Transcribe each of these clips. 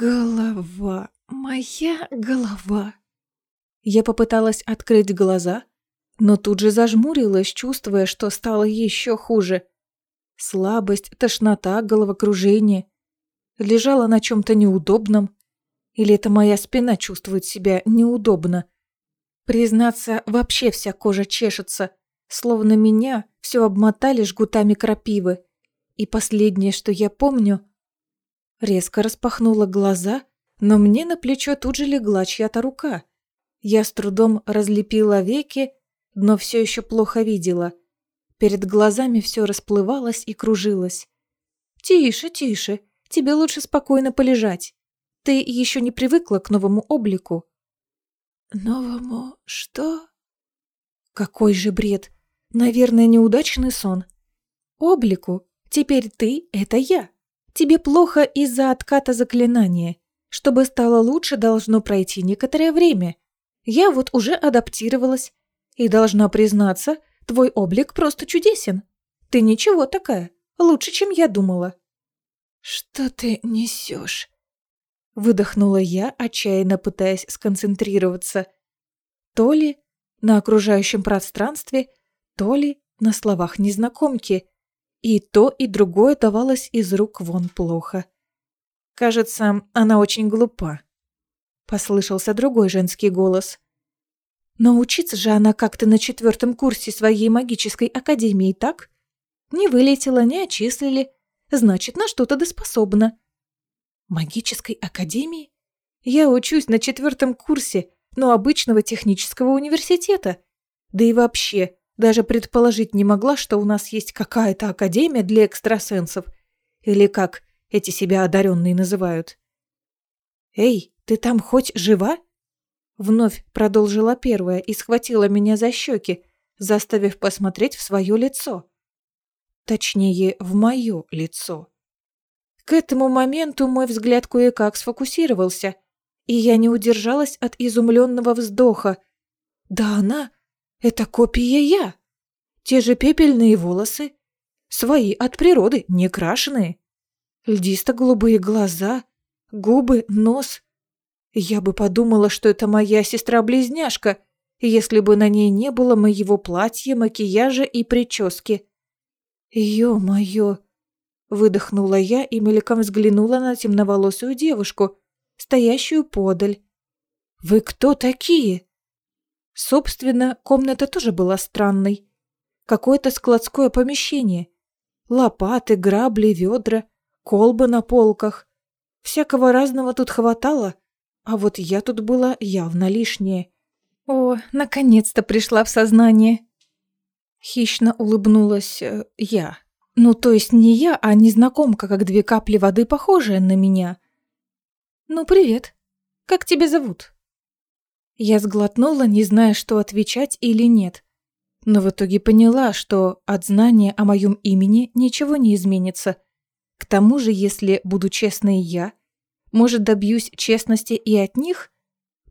Голова, моя голова. Я попыталась открыть глаза, но тут же зажмурилась, чувствуя, что стало еще хуже. Слабость, тошнота, головокружение. Лежала на чем-то неудобном. Или это моя спина чувствует себя неудобно? Признаться, вообще вся кожа чешется, словно меня все обмотали жгутами крапивы. И последнее, что я помню... Резко распахнула глаза, но мне на плечо тут же легла чья-то рука. Я с трудом разлепила веки, но все еще плохо видела. Перед глазами все расплывалось и кружилось. «Тише, тише, тебе лучше спокойно полежать. Ты еще не привыкла к новому облику». «Новому что?» «Какой же бред! Наверное, неудачный сон. Облику. Теперь ты — это я. Тебе плохо из-за отката заклинания. Чтобы стало лучше, должно пройти некоторое время. Я вот уже адаптировалась. И должна признаться, твой облик просто чудесен. Ты ничего такая. Лучше, чем я думала. Что ты несешь? Выдохнула я, отчаянно пытаясь сконцентрироваться. То ли на окружающем пространстве, то ли на словах незнакомки. И то, и другое давалось из рук вон плохо. Кажется, она очень глупа. Послышался другой женский голос. Но учиться же она как-то на четвертом курсе своей магической академии, так? Не вылетела, не отчислили. Значит, на что-то доспособна. Магической академии? Я учусь на четвертом курсе, но обычного технического университета. Да и вообще, даже предположить не могла, что у нас есть какая-то академия для экстрасенсов. Или как эти себя одаренные называют. «Эй, ты там хоть жива?» Вновь продолжила первая и схватила меня за щеки, заставив посмотреть в свое лицо. Точнее, в мое лицо. К этому моменту мой взгляд кое-как сфокусировался, и я не удержалась от изумленного вздоха. «Да она это копия я. Те же пепельные волосы. Свои от природы, не крашеные. Льдисто-голубые глаза, губы, нос. Я бы подумала, что это моя сестра-близняшка, если бы на ней не было моего платья, макияжа и прически. Ё-моё! Выдохнула я и мельком взглянула на темноволосую девушку, стоящую подаль. «Вы кто такие?» Собственно, комната тоже была странной. Какое-то складское помещение. Лопаты, грабли, ведра, колбы на полках. Всякого разного тут хватало, а вот я тут была явно лишняя. О, наконец-то пришла в сознание. Хищно улыбнулась э, я. Ну, то есть не я, а незнакомка, как две капли воды, похожая на меня. Ну, привет. Как тебя зовут? Я сглотнула, не зная, что отвечать или нет. Но в итоге поняла, что от знания о моем имени ничего не изменится. К тому же, если буду честной я, может, добьюсь честности и от них?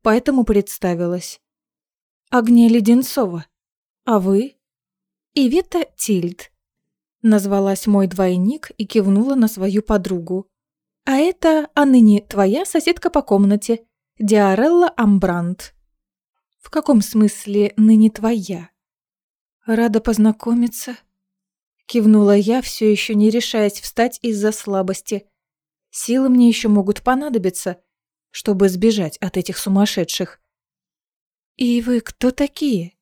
Поэтому представилась. Агния Леденцова. А вы? Ивета Тильд. Назвалась мой двойник и кивнула на свою подругу. А это, а ныне твоя соседка по комнате, Диарелла Амбрант. В каком смысле ныне твоя? Рада познакомиться. Кивнула я, все еще не решаясь встать из-за слабости. Силы мне еще могут понадобиться, чтобы сбежать от этих сумасшедших. «И вы кто такие?»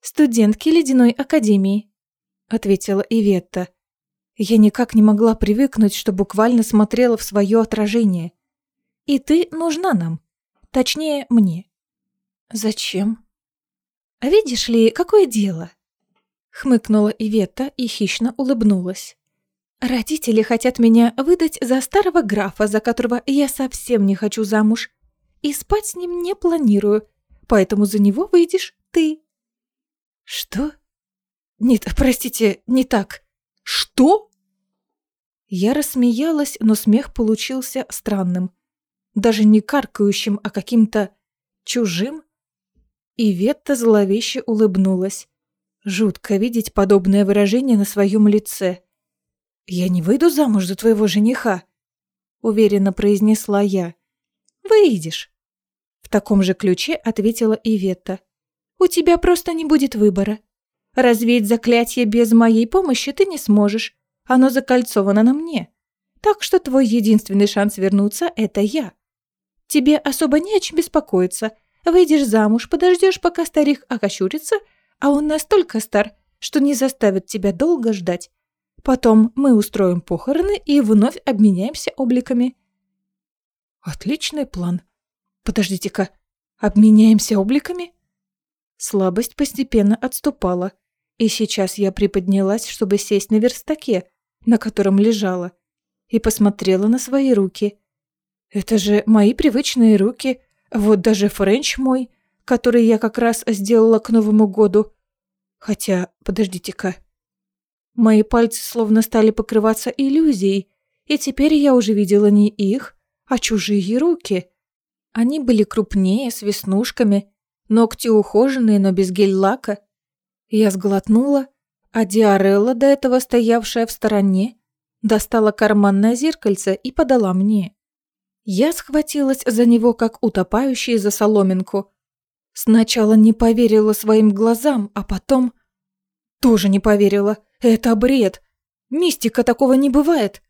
«Студентки Ледяной Академии», — ответила Иветта. Я никак не могла привыкнуть, что буквально смотрела в свое отражение. «И ты нужна нам. Точнее, мне. «Зачем?» «А видишь ли, какое дело?» Хмыкнула Иветта и хищно улыбнулась. «Родители хотят меня выдать за старого графа, за которого я совсем не хочу замуж. И спать с ним не планирую, поэтому за него выйдешь ты». «Что?» «Нет, простите, не так. Что?» Я рассмеялась, но смех получился странным. Даже не каркающим, а каким-то чужим и Ветта зловеще улыбнулась. Жутко видеть подобное выражение на своем лице. «Я не выйду замуж за твоего жениха». уверенно произнесла я. Выйдешь. В таком же ключе ответила Иветта. У тебя просто не будет выбора. Развеять заклятие без моей помощи ты не сможешь. Оно закольцовано на мне. Так что твой единственный шанс вернуться – это я. Тебе особо не о чем беспокоиться. Выйдешь замуж, подождешь, пока старик окочурится, а он настолько стар, что не заставит тебя долго ждать. Потом мы устроим похороны и вновь обменяемся обликами. Отличный план. Подождите-ка, обменяемся обликами? Слабость постепенно отступала, и сейчас я приподнялась, чтобы сесть на верстаке, на котором лежала, и посмотрела на свои руки. Это же мои привычные руки, вот даже френч мой, который я как раз сделала к Новому году. Хотя, подождите-ка. Мои пальцы словно стали покрываться иллюзией, и теперь я уже видела не их, а чужие руки. Они были крупнее, с веснушками, ногти ухоженные, но без гель-лака. Я сглотнула, а Диарелла, до этого стоявшая в стороне, достала карманное зеркальце и подала мне. Я схватилась за него, как утопающий за соломинку. Сначала не поверила своим глазам, а потом... Тоже не поверила. Это бред. Мистика такого не бывает.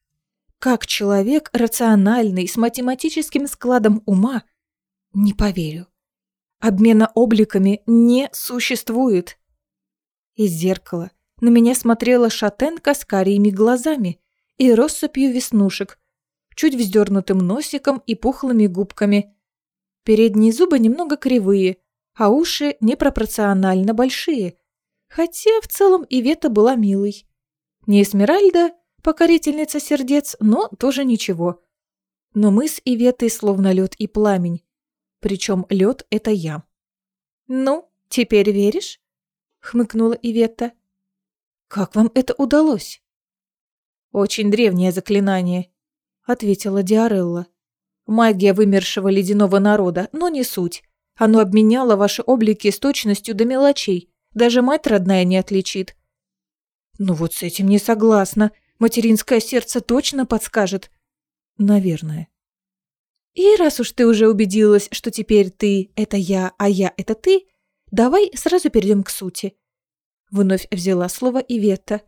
Как человек рациональный, с математическим складом ума, не поверю. Обмена обликами не существует. Из зеркала на меня смотрела шатенка с карими глазами и россыпью веснушек, чуть вздернутым носиком и пухлыми губками. Передние зубы немного кривые, а уши непропорционально большие. Хотя в целом Ивета была милой. Не Эсмеральда, покорительница сердец, но тоже ничего. Но мы с Иветой словно лед и пламень. Причем лед это я. «Ну, теперь веришь?» — хмыкнула Иветта. «Как вам это удалось?» «Очень древнее заклинание», — ответила Диарелла. «Магия вымершего ледяного народа, но не суть. Оно обменяло ваши облики с точностью до мелочей. Даже мать родная не отличит». «Ну вот с этим не согласна. Материнское сердце точно подскажет». «Наверное». «И раз уж ты уже убедилась, что теперь ты – это я, а я – это ты, давай сразу перейдем к сути». Вновь взяла слово Иветта.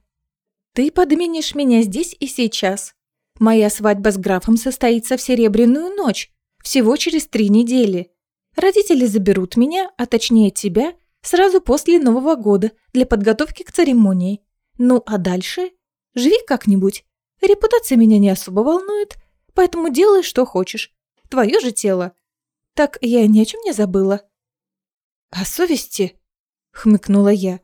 «Ты подменишь меня здесь и сейчас. Моя свадьба с графом состоится в Серебряную ночь, всего через три недели. Родители заберут меня, а точнее тебя, сразу после Нового года для подготовки к церемонии. Ну а дальше? Живи как-нибудь. Репутация меня не особо волнует, поэтому делай, что хочешь. Твое же тело. Так я ни о чем не забыла. О совести? Хмыкнула я.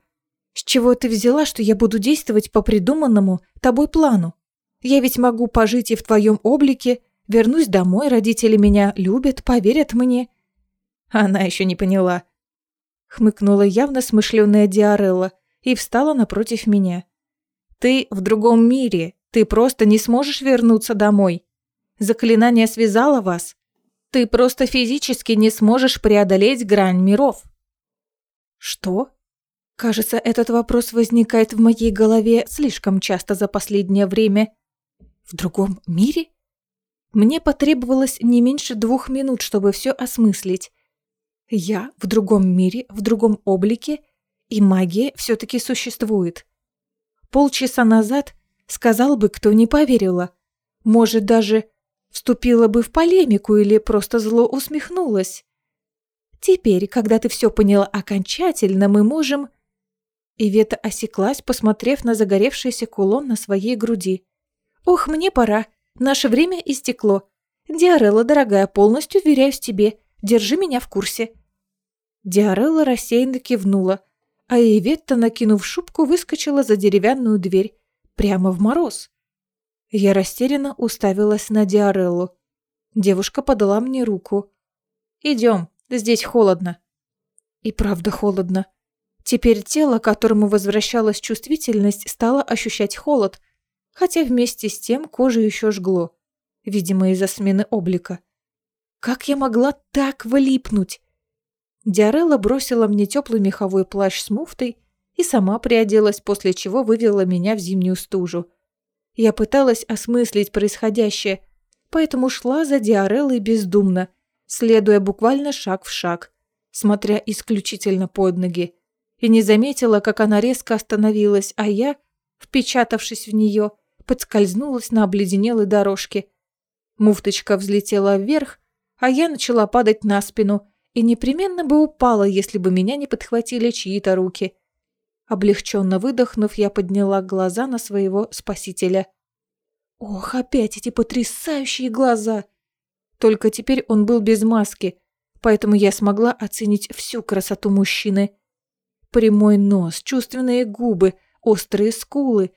С чего ты взяла, что я буду действовать по придуманному тобой плану? Я ведь могу пожить и в твоем облике, вернусь домой, родители меня любят, поверят мне». Она еще не поняла. Хмыкнула явно смышленая Диарелла и встала напротив меня. «Ты в другом мире, ты просто не сможешь вернуться домой. Заклинание связало вас. Ты просто физически не сможешь преодолеть грань миров». «Что?» Кажется, этот вопрос возникает в моей голове слишком часто за последнее время. В другом мире? Мне потребовалось не меньше двух минут, чтобы все осмыслить. Я в другом мире, в другом облике, и магия все-таки существует. Полчаса назад сказал бы, кто не поверила. Может, даже вступила бы в полемику или просто зло усмехнулась. Теперь, когда ты все поняла окончательно, мы можем... Ивета осеклась, посмотрев на загоревшийся кулон на своей груди. «Ох, мне пора. Наше время истекло. Диарелла, дорогая, полностью веряюсь тебе. Держи меня в курсе». Диарелла рассеянно кивнула, а Иветта, накинув шубку, выскочила за деревянную дверь, прямо в мороз. Я растерянно уставилась на Диареллу. Девушка подала мне руку. «Идем, здесь холодно». И правда холодно. Теперь тело, которому возвращалась чувствительность, стало ощущать холод – хотя вместе с тем кожу еще жгло, видимо, из-за смены облика. Как я могла так влипнуть? Диарелла бросила мне теплый меховой плащ с муфтой и сама приоделась, после чего вывела меня в зимнюю стужу. Я пыталась осмыслить происходящее, поэтому шла за Диареллой бездумно, следуя буквально шаг в шаг, смотря исключительно под ноги, и не заметила, как она резко остановилась, а я, впечатавшись в нее, подскользнулась на обледенелой дорожке. Муфточка взлетела вверх, а я начала падать на спину и непременно бы упала, если бы меня не подхватили чьи-то руки. Облегченно выдохнув, я подняла глаза на своего спасителя. Ох, опять эти потрясающие глаза! Только теперь он был без маски, поэтому я смогла оценить всю красоту мужчины. Прямой нос, чувственные губы, острые скулы,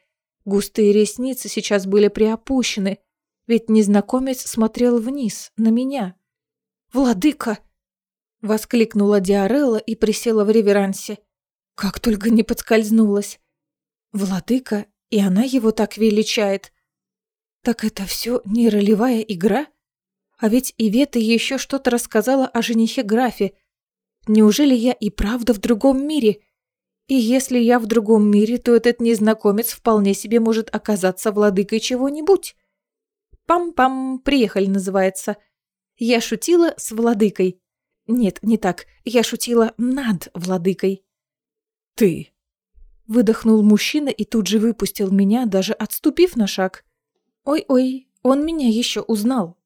густые ресницы сейчас были приопущены, ведь незнакомец смотрел вниз, на меня. «Владыка!» — воскликнула Диарелла и присела в реверансе. Как только не подскользнулась. «Владыка, и она его так величает. Так это все не ролевая игра? А ведь Ивета еще что-то рассказала о женихе графе. Неужели я и правда в другом мире? И если я в другом мире, то этот незнакомец вполне себе может оказаться владыкой чего-нибудь. «Пам-пам, приехали» называется. Я шутила с владыкой. Нет, не так. Я шутила над владыкой. «Ты!» Выдохнул мужчина и тут же выпустил меня, даже отступив на шаг. Ой-ой, он меня еще узнал.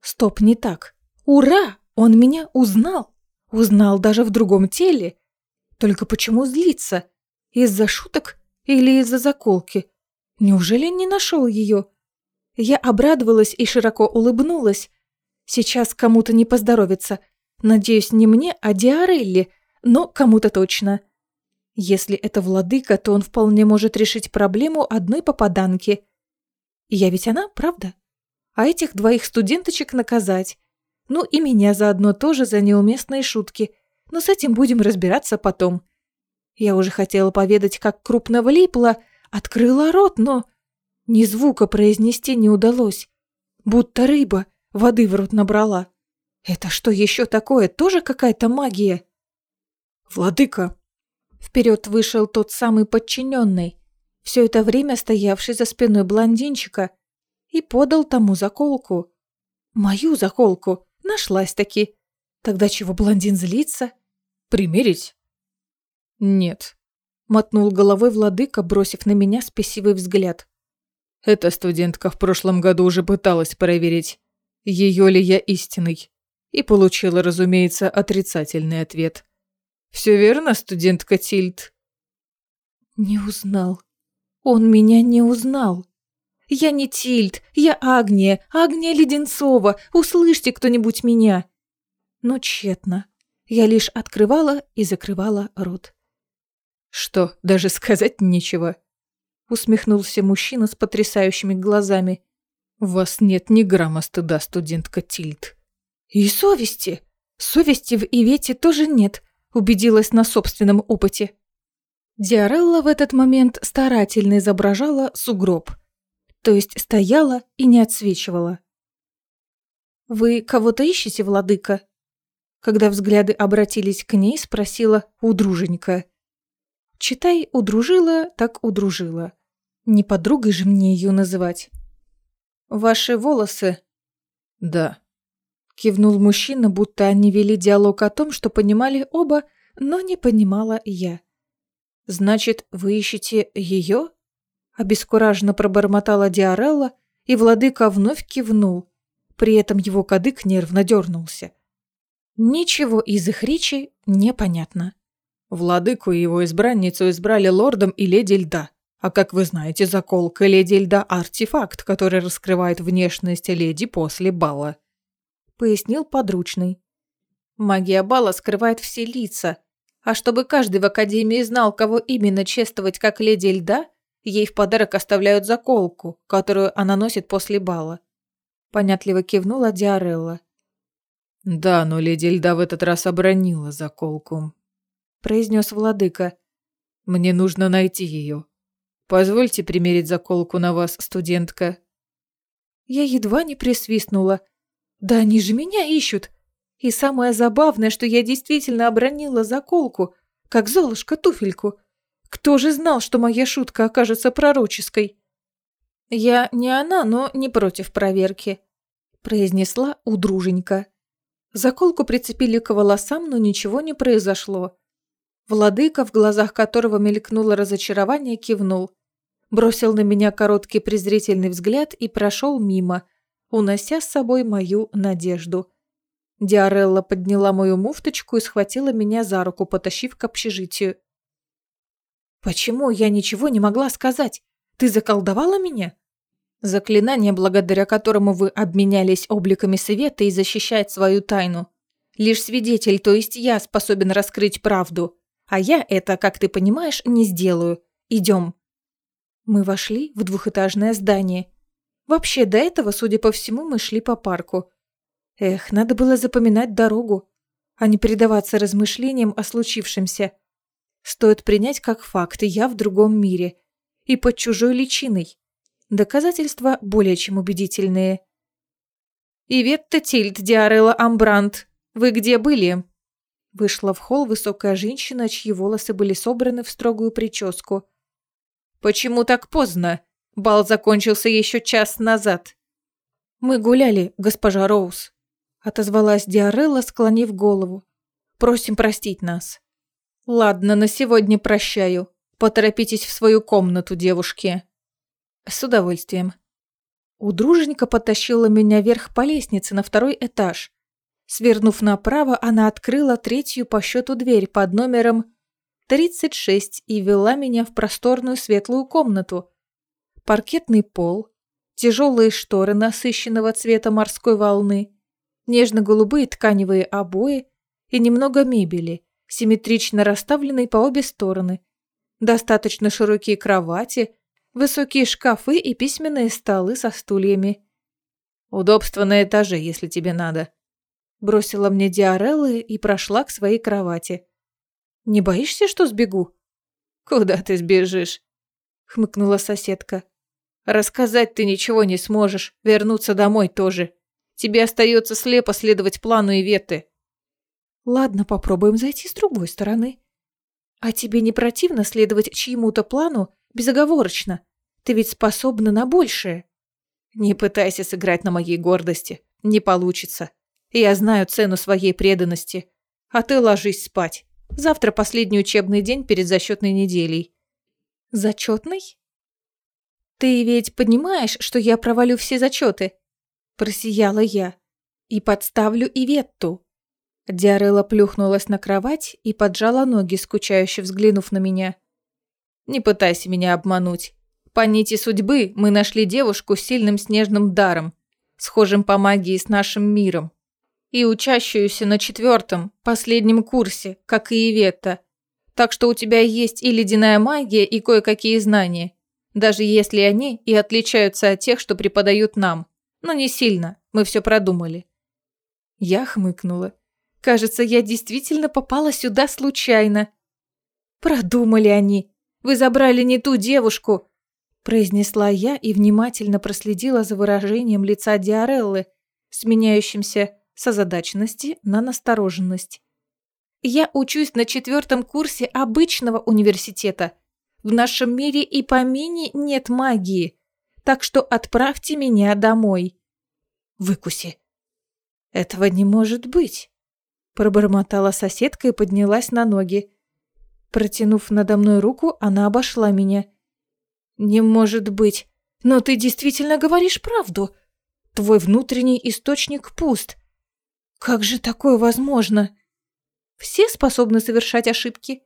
Стоп, не так. Ура! Он меня узнал. Узнал даже в другом теле. Только почему злиться? Из-за шуток или из-за заколки? Неужели не нашел ее? Я обрадовалась и широко улыбнулась. Сейчас кому-то не поздоровится. Надеюсь, не мне, а Диарелли, но кому-то точно. Если это владыка, то он вполне может решить проблему одной попаданки. Я ведь она, правда? А этих двоих студенточек наказать. Ну и меня заодно тоже за неуместные шутки. Но с этим будем разбираться потом. Я уже хотела поведать, как крупно влипла, открыла рот, но... Ни звука произнести не удалось. Будто рыба воды в рот набрала. Это что еще такое? Тоже какая-то магия? «Владыка!» Вперед вышел тот самый подчиненный, все это время стоявший за спиной блондинчика, и подал тому заколку. Мою заколку нашлась-таки. Тогда чего блондин злится? Примерить? Нет. Мотнул головой владыка, бросив на меня спесивый взгляд. Эта студентка в прошлом году уже пыталась проверить, ее ли я истинный, и получила, разумеется, отрицательный ответ. Все верно, студентка Тильд? Не узнал. Он меня не узнал. Я не Тильд, я Агния, Агния Леденцова, услышьте кто-нибудь меня. Но тщетно. Я лишь открывала и закрывала рот. Что, даже сказать нечего? Усмехнулся мужчина с потрясающими глазами. Вас нет ни грамма стыда, студентка Тильд. И совести. Совести в Ивете тоже нет, убедилась на собственном опыте. Диарелла в этот момент старательно изображала сугроб, то есть стояла и не отсвечивала. «Вы кого-то ищете, владыка?» Когда взгляды обратились к ней, спросила удруженька. Читай, удружила, так удружила. Не подругой же мне ее называть. «Ваши волосы?» «Да», Кивнул мужчина, будто они вели диалог о том, что понимали оба, но не понимала я. «Значит, вы ищете ее?» Обескураженно пробормотала Диарелла, и владыка вновь кивнул. При этом его кадык нервно дернулся. Ничего из их речи непонятно. Владыку и его избранницу избрали лордом и леди льда. А как вы знаете, заколка леди льда – артефакт, который раскрывает внешность леди после бала пояснил подручный. Магия бала скрывает все лица, а чтобы каждый в Академии знал, кого именно чествовать как леди льда, ей в подарок оставляют заколку, которую она носит после бала. Понятливо кивнула Диарелла. «Да, но леди льда в этот раз обронила заколку», – произнес владыка. «Мне нужно найти ее. Позвольте примерить заколку на вас, студентка». Я едва не присвистнула – да они же меня ищут. И самое забавное, что я действительно обронила заколку, как Золушка туфельку. Кто же знал, что моя шутка окажется пророческой? Я не она, но не против проверки. произнесла удруженька. Заколку прицепили к волосам, но ничего не произошло. Владыка, в глазах которого мелькнуло разочарование, кивнул. Бросил на меня короткий презрительный взгляд и прошел мимо, унося с собой мою надежду. Диарелла подняла мою муфточку и схватила меня за руку, потащив к общежитию. «Почему я ничего не могла сказать? Ты заколдовала меня?» Заклинание, благодаря которому вы обменялись обликами света и защищает свою тайну. Лишь свидетель, то есть я, способен раскрыть правду. А я это, как ты понимаешь, не сделаю. Идем. Мы вошли в двухэтажное здание. Вообще, до этого, судя по всему, мы шли по парку. Эх, надо было запоминать дорогу, а не предаваться размышлениям о случившемся. Стоит принять как факт, я в другом мире. И под чужой личиной. Доказательства более чем убедительные. «Иветта Тильд, Диарелла Амбрант, вы где были?» Вышла в холл высокая женщина, чьи волосы были собраны в строгую прическу. «Почему так поздно? Бал закончился еще час назад». «Мы гуляли, госпожа Роуз», — отозвалась Диарелла, склонив голову. «Просим простить нас». «Ладно, на сегодня прощаю. Поторопитесь в свою комнату, девушки». «С удовольствием». Удруженька потащила меня вверх по лестнице на второй этаж. Свернув направо, она открыла третью по счету дверь под номером 36 и вела меня в просторную светлую комнату. Паркетный пол, тяжелые шторы насыщенного цвета морской волны, нежно-голубые тканевые обои и немного мебели, симметрично расставленной по обе стороны, достаточно широкие кровати – Высокие шкафы и письменные столы со стульями. Удобство на этаже, если тебе надо. Бросила мне Диареллы и прошла к своей кровати. Не боишься, что сбегу? Куда ты сбежишь? Хмыкнула соседка. Рассказать ты ничего не сможешь, вернуться домой тоже. Тебе остается слепо следовать плану Иветы. Ладно, попробуем зайти с другой стороны. А тебе не противно следовать чьему-то плану безоговорочно? Ты ведь способна на большее. Не пытайся сыграть на моей гордости. Не получится. Я знаю цену своей преданности. А ты ложись спать. Завтра последний учебный день перед зачетной неделей. Зачетный? Ты ведь понимаешь, что я провалю все зачеты? Просияла я. И подставлю Иветту. Диарелла плюхнулась на кровать и поджала ноги, скучающе взглянув на меня. «Не пытайся меня обмануть. По нити судьбы мы нашли девушку с сильным снежным даром, схожим по магии с нашим миром, и учащуюся на четвертом, последнем курсе, как и Иветта. Так что у тебя есть и ледяная магия, и кое-какие знания, даже если они и отличаются от тех, что преподают нам. Но не сильно, мы все продумали. Я хмыкнула. Кажется, я действительно попала сюда случайно. Продумали они. Вы забрали не ту девушку, произнесла я и внимательно проследила за выражением лица Диареллы, сменяющимся с озадаченности на настороженность. Я учусь на четвертом курсе обычного университета. В нашем мире и помине нет магии, так что отправьте меня домой. Выкуси. Этого не может быть, пробормотала соседка и поднялась на ноги. Протянув надо мной руку, она обошла меня – «Не может быть. Но ты действительно говоришь правду. Твой внутренний источник пуст. Как же такое возможно? Все способны совершать ошибки?»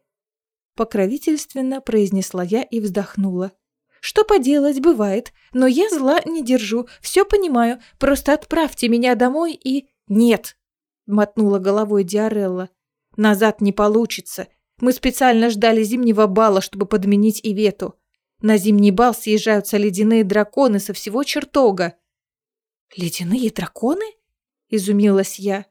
Покровительственно произнесла я и вздохнула. «Что поделать, бывает. Но я зла не держу, все понимаю. Просто отправьте меня домой и...» «Нет!» — мотнула головой Диарелла. «Назад не получится. Мы специально ждали зимнего бала, чтобы подменить Ивету. На зимний бал съезжаются ледяные драконы со всего чертога. «Ледяные драконы?» – изумилась я.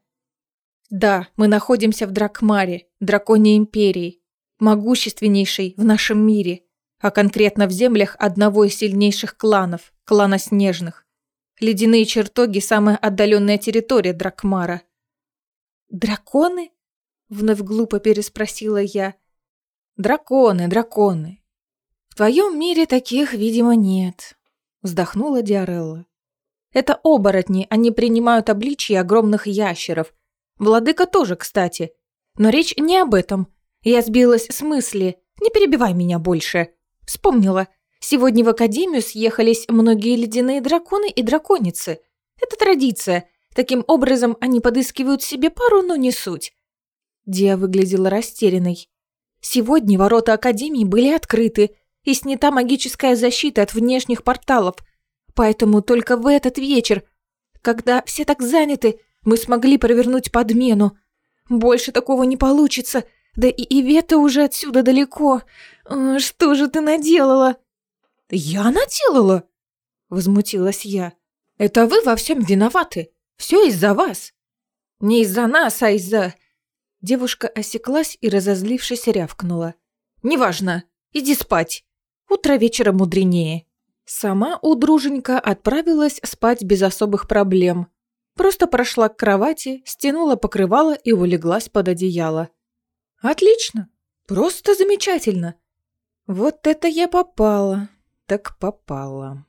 «Да, мы находимся в Дракмаре, драконьей империи, могущественнейшей в нашем мире, а конкретно в землях одного из сильнейших кланов, клана Снежных. Ледяные чертоги – самая отдаленная территория Дракмара». «Драконы?» – вновь глупо переспросила я. «Драконы, драконы твоем мире таких, видимо, нет», — вздохнула Диарелла. Это оборотни, они принимают обличье огромных ящеров. Владыка тоже, кстати. Но речь не об этом. Я сбилась с мысли. Не перебивай меня больше. Вспомнила. Сегодня в академию съехались многие ледяные драконы и драконицы. Это традиция. Таким образом, они подыскивают себе пару, но не суть. Диа выглядела растерянной. Сегодня ворота Академии были открыты, и снята магическая защита от внешних порталов. Поэтому только в этот вечер, когда все так заняты, мы смогли провернуть подмену. Больше такого не получится, да и Ивета уже отсюда далеко. А, что же ты наделала? Я наделала? Возмутилась я. Это вы во всем виноваты. Все из-за вас. Не из-за нас, а из-за... Девушка осеклась и, разозлившись, рявкнула. «Неважно. Иди спать. Утро вечера мудренее». Сама удруженька отправилась спать без особых проблем. Просто прошла к кровати, стянула покрывало и улеглась под одеяло. «Отлично. Просто замечательно. Вот это я попала. Так попала».